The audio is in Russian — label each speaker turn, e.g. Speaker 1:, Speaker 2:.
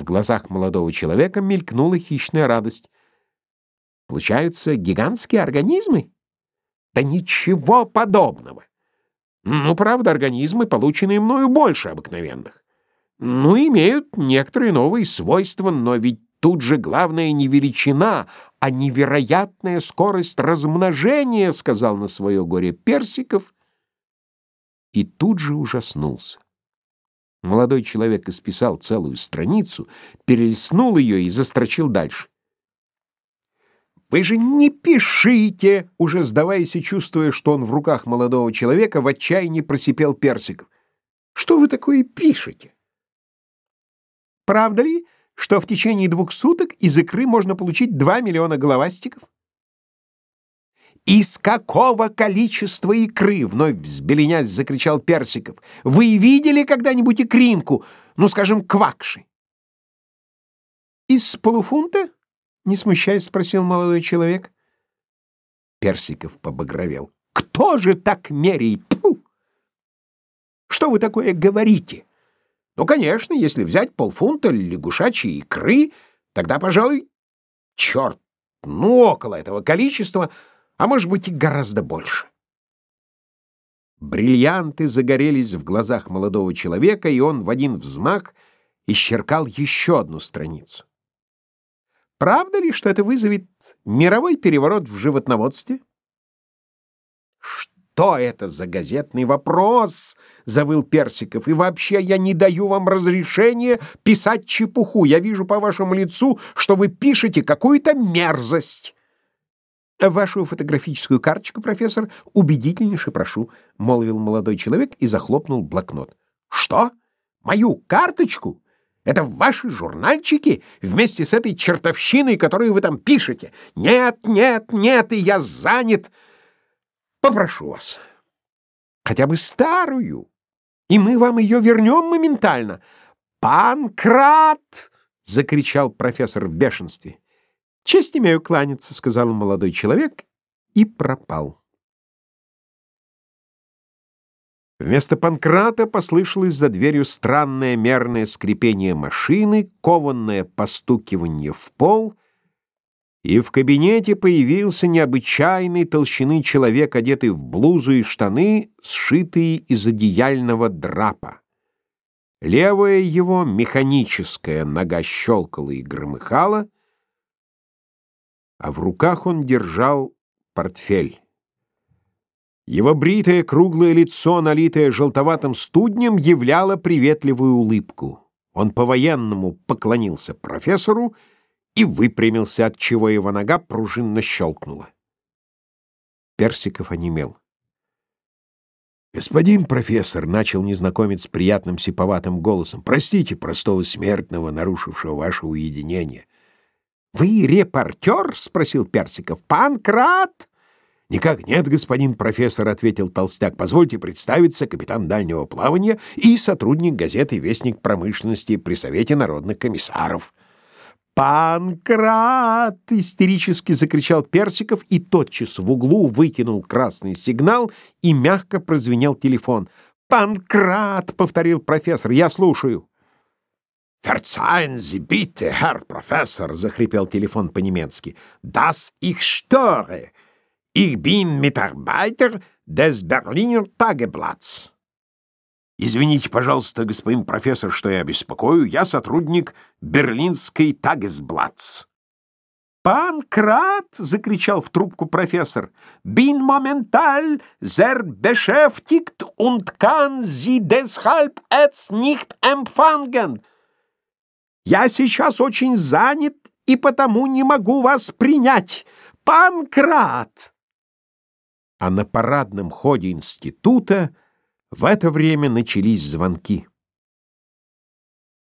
Speaker 1: В глазах молодого человека мелькнула хищная радость. Получаются гигантские организмы? Да ничего подобного. Ну, правда, организмы, полученные мною больше обыкновенных. Ну, имеют некоторые новые свойства, но ведь тут же главное не величина, а невероятная скорость размножения, сказал на свое горе Персиков, и тут же ужаснулся. Молодой человек исписал целую страницу, перелистнул ее и застрочил дальше. «Вы же не пишите!» Уже сдаваясь и чувствуя, что он в руках молодого человека, в отчаянии просипел Персиков. «Что вы такое пишете?» «Правда ли, что в течение двух суток из икры можно получить два миллиона головастиков?» «Из какого количества икры?» — вновь взбеленясь закричал Персиков. «Вы видели когда-нибудь икринку? Ну, скажем, квакши?» «Из полуфунта?» — не смущаясь спросил молодой человек. Персиков побагровел. «Кто же так меряет? Тьфу! Что вы такое говорите? Ну, конечно, если взять полфунта лягушачьей икры, тогда, пожалуй, черт, ну, около этого количества — а может быть и гораздо больше. Бриллианты загорелись в глазах молодого человека, и он в один взмах исчеркал еще одну страницу. Правда ли, что это вызовет мировой переворот в животноводстве? Что это за газетный вопрос? завыл Персиков. И вообще я не даю вам разрешения писать чепуху. Я вижу по вашему лицу, что вы пишете какую-то мерзость. «Вашу фотографическую карточку, профессор, убедительнейше прошу», — молвил молодой человек и захлопнул блокнот. «Что? Мою карточку? Это ваши журнальчики вместе с этой чертовщиной, которую вы там пишете? Нет, нет, нет, и я занят. Попрошу вас, хотя бы старую, и мы вам ее вернем моментально». «Панкрат!» — закричал профессор в бешенстве. «Честь имею кланяться», — сказал молодой человек и пропал. Вместо Панкрата послышалось за дверью странное мерное скрипение машины, кованное постукивание в пол, и в кабинете появился необычайной толщины человек, одетый в блузу и штаны, сшитые из одеяльного драпа. Левая его, механическая, нога щелкала и громыхала — а в руках он держал портфель. Его бритое круглое лицо, налитое желтоватым студнем, являло приветливую улыбку. Он по-военному поклонился профессору и выпрямился, от чего его нога пружинно щелкнула. Персиков онемел. «Господин профессор», — начал незнакомец приятным сиповатым голосом, — «простите простого смертного, нарушившего ваше уединение. «Вы репортер?» — спросил Персиков. «Панкрат?» «Никак нет, господин профессор», — ответил Толстяк. «Позвольте представиться, капитан дальнего плавания и сотрудник газеты «Вестник промышленности» при Совете народных комиссаров». «Панкрат!» — истерически закричал Персиков и тотчас в углу выкинул красный сигнал и мягко прозвенел телефон. «Панкрат!» — повторил профессор. «Я слушаю». «Verzeihen Sie bitte, Herr Professor», — захрипел телефон по-немецки, «dass ich störe. Ich bin Mitarbeiter des Berliner Tageblatts». «Извините, пожалуйста, господин профессор, что я беспокою. Я сотрудник Берлинской Тагесблатс». «Панкрат!» — закричал в трубку профессор. «Bin momental sehr beschäftigt und kann Sie deshalb jetzt nicht empfangen». Я сейчас очень занят и потому не могу вас принять. Панкрат!» А на парадном ходе института в это время начались звонки.